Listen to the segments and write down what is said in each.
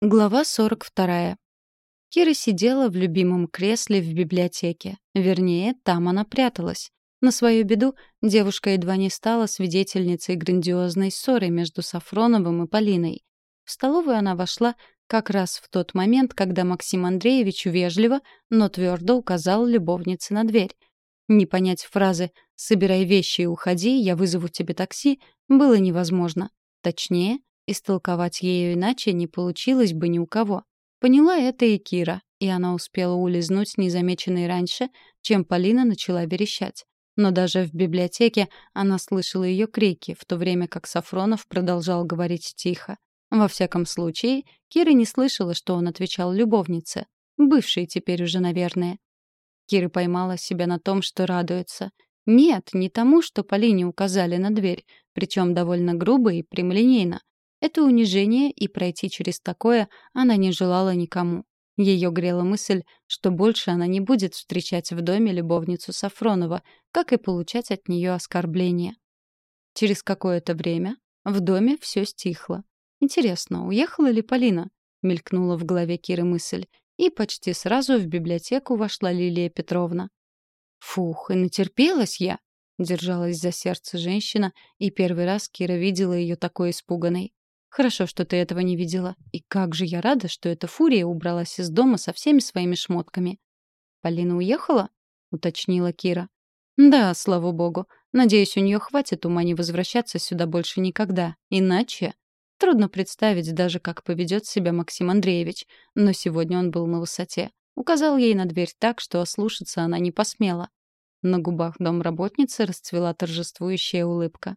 Глава 42. Кира сидела в любимом кресле в библиотеке. Вернее, там она пряталась. На свою беду девушка едва не стала свидетельницей грандиозной ссоры между Сафроновым и Полиной. В столовую она вошла как раз в тот момент, когда Максим Андреевич вежливо, но твердо указал любовнице на дверь. Не понять фразы «собирай вещи и уходи, я вызову тебе такси» было невозможно. Точнее, Истолковать ее иначе не получилось бы ни у кого. Поняла это и Кира, и она успела улизнуть незамеченной раньше, чем Полина начала верещать. Но даже в библиотеке она слышала ее крики, в то время как Сафронов продолжал говорить тихо. Во всяком случае, Кира не слышала, что он отвечал любовнице. Бывшей теперь уже, наверное. Кира поймала себя на том, что радуется. Нет, не тому, что Полине указали на дверь, причем довольно грубо и прямолинейно, это унижение, и пройти через такое она не желала никому. Ее грела мысль, что больше она не будет встречать в доме любовницу Сафронова, как и получать от нее оскорбления. Через какое-то время в доме все стихло. Интересно, уехала ли Полина? Мелькнула в голове Киры мысль. И почти сразу в библиотеку вошла Лилия Петровна. «Фух, и натерпелась я!» Держалась за сердце женщина, и первый раз Кира видела ее такой испуганной. Хорошо, что ты этого не видела. И как же я рада, что эта фурия убралась из дома со всеми своими шмотками. Полина уехала? уточнила Кира. Да, слава богу. Надеюсь, у нее хватит ума не возвращаться сюда больше никогда. Иначе трудно представить даже, как поведет себя Максим Андреевич. Но сегодня он был на высоте. Указал ей на дверь так, что ослушаться она не посмела. На губах домработницы расцвела торжествующая улыбка.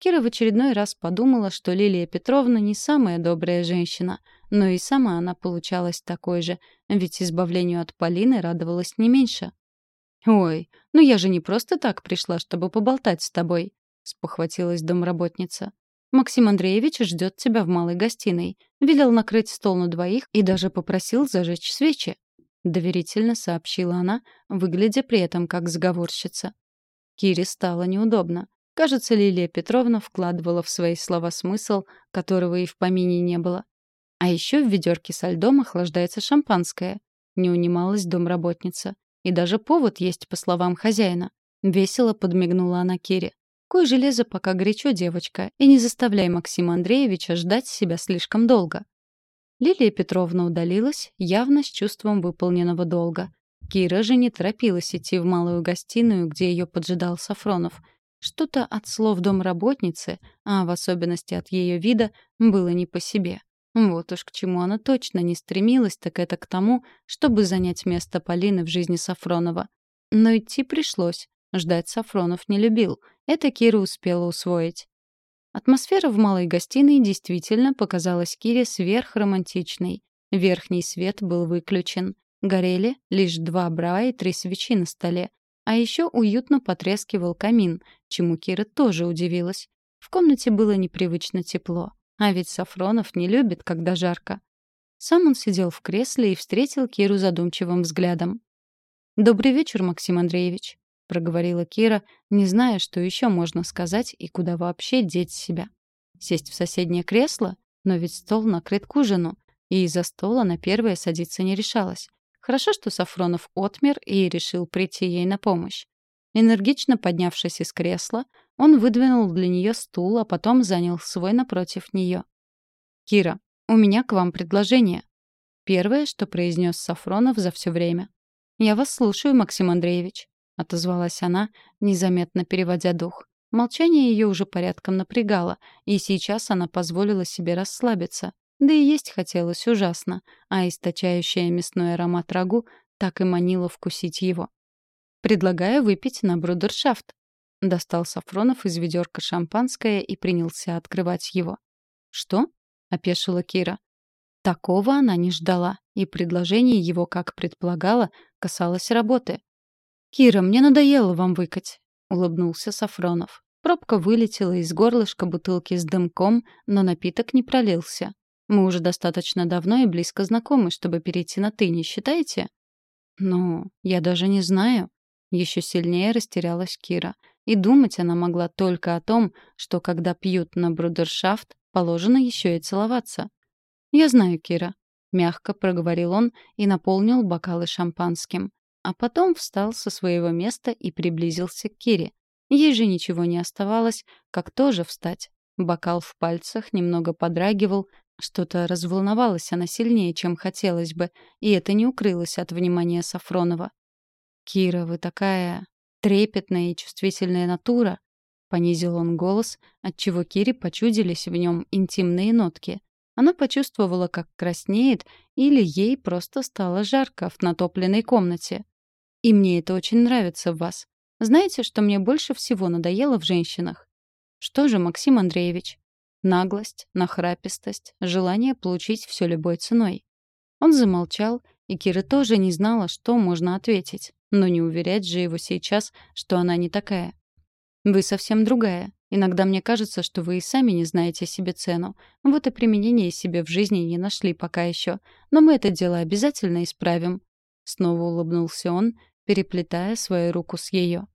Кира в очередной раз подумала, что Лилия Петровна не самая добрая женщина, но и сама она получалась такой же, ведь избавлению от Полины радовалась не меньше. «Ой, ну я же не просто так пришла, чтобы поболтать с тобой», — спохватилась домработница. «Максим Андреевич ждет тебя в малой гостиной. Велел накрыть стол на двоих и даже попросил зажечь свечи», — доверительно сообщила она, выглядя при этом как заговорщица. Кире стало неудобно. Кажется, Лилия Петровна вкладывала в свои слова смысл, которого и в помине не было. А еще в ведерке со льдом охлаждается шампанское. Не унималась домработница. И даже повод есть, по словам хозяина. Весело подмигнула она Кире. Кой железо пока горячо, девочка, и не заставляй Максима Андреевича ждать себя слишком долго. Лилия Петровна удалилась, явно с чувством выполненного долга. Кира же не торопилась идти в малую гостиную, где ее поджидал Сафронов — что-то от слов домработницы, а в особенности от ее вида, было не по себе. Вот уж к чему она точно не стремилась, так это к тому, чтобы занять место Полины в жизни Сафронова. Но идти пришлось. Ждать Сафронов не любил. Это Кира успела усвоить. Атмосфера в малой гостиной действительно показалась Кире сверхромантичной. Верхний свет был выключен. Горели лишь два бра и три свечи на столе. А еще уютно потрескивал камин, чему Кира тоже удивилась. В комнате было непривычно тепло. А ведь Сафронов не любит, когда жарко. Сам он сидел в кресле и встретил Киру задумчивым взглядом. «Добрый вечер, Максим Андреевич», — проговорила Кира, не зная, что еще можно сказать и куда вообще деть себя. Сесть в соседнее кресло? Но ведь стол накрыт к ужину, и из-за стола на первое садиться не решалась. Хорошо, что Сафронов отмер и решил прийти ей на помощь. Энергично поднявшись из кресла, он выдвинул для нее стул, а потом занял свой напротив нее. «Кира, у меня к вам предложение». Первое, что произнес Сафронов за все время. «Я вас слушаю, Максим Андреевич», — отозвалась она, незаметно переводя дух. Молчание ее уже порядком напрягало, и сейчас она позволила себе расслабиться. Да и есть хотелось ужасно, а источающая мясной аромат рагу так и манило вкусить его. «Предлагаю выпить на брудершафт». Достал Сафронов из ведерка шампанское и принялся открывать его. «Что?» — опешила Кира. Такого она не ждала, и предложение его, как предполагала, касалось работы. «Кира, мне надоело вам выкать», — улыбнулся Сафронов. Пробка вылетела из горлышка бутылки с дымком, но напиток не пролился. Мы уже достаточно давно и близко знакомы, чтобы перейти на «ты», не считаете?» «Ну, я даже не знаю». Еще сильнее растерялась Кира. И думать она могла только о том, что когда пьют на брудершафт, положено еще и целоваться. «Я знаю, Кира», — мягко проговорил он и наполнил бокалы шампанским. А потом встал со своего места и приблизился к Кире. Ей же ничего не оставалось, как тоже встать. Бокал в пальцах немного подрагивал, что-то разволновалась она сильнее, чем хотелось бы, и это не укрылось от внимания Сафронова. «Кира, вы такая трепетная и чувствительная натура», — понизил он голос, отчего Кире почудились в нем интимные нотки. Она почувствовала, как краснеет, или ей просто стало жарко в натопленной комнате. «И мне это очень нравится в вас. Знаете, что мне больше всего надоело в женщинах? Что же, Максим Андреевич? Наглость, нахрапистость, желание получить все любой ценой. Он замолчал, и Кира тоже не знала, что можно ответить. Но не уверять же его сейчас, что она не такая. «Вы совсем другая. Иногда мне кажется, что вы и сами не знаете себе цену. Вот и применение себе в жизни не нашли пока еще. Но мы это дело обязательно исправим». Снова улыбнулся он, переплетая свою руку с ее.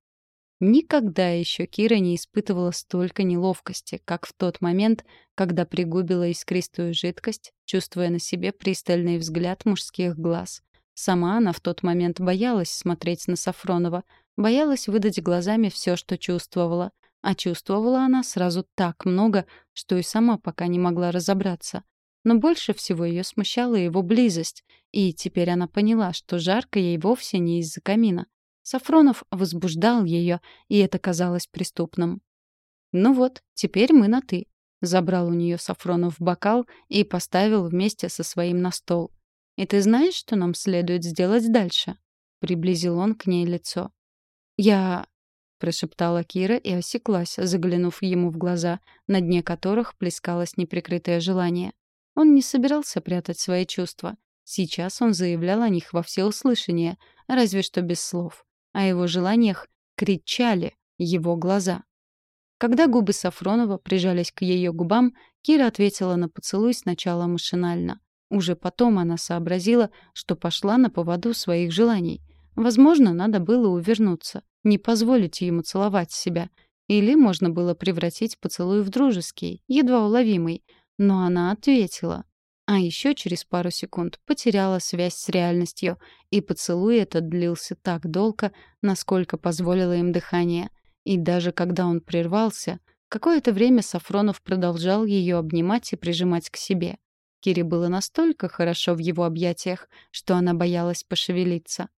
Никогда еще Кира не испытывала столько неловкости, как в тот момент, когда пригубила искристую жидкость, чувствуя на себе пристальный взгляд мужских глаз. Сама она в тот момент боялась смотреть на Сафронова, боялась выдать глазами все, что чувствовала. А чувствовала она сразу так много, что и сама пока не могла разобраться. Но больше всего ее смущала его близость, и теперь она поняла, что жарко ей вовсе не из-за камина. Сафронов возбуждал ее, и это казалось преступным. «Ну вот, теперь мы на «ты», — забрал у нее Сафронов бокал и поставил вместе со своим на стол. «И ты знаешь, что нам следует сделать дальше?» — приблизил он к ней лицо. «Я...» — прошептала Кира и осеклась, заглянув ему в глаза, на дне которых плескалось неприкрытое желание. Он не собирался прятать свои чувства. Сейчас он заявлял о них во всеуслышание, разве что без слов. О его желаниях кричали его глаза. Когда губы Сафронова прижались к ее губам, Кира ответила на поцелуй сначала машинально. Уже потом она сообразила, что пошла на поводу своих желаний. Возможно, надо было увернуться, не позволить ему целовать себя. Или можно было превратить поцелуй в дружеский, едва уловимый. Но она ответила. А еще через пару секунд потеряла связь с реальностью, и поцелуй этот длился так долго, насколько позволило им дыхание. И даже когда он прервался, какое-то время Сафронов продолжал ее обнимать и прижимать к себе. Кире было настолько хорошо в его объятиях, что она боялась пошевелиться.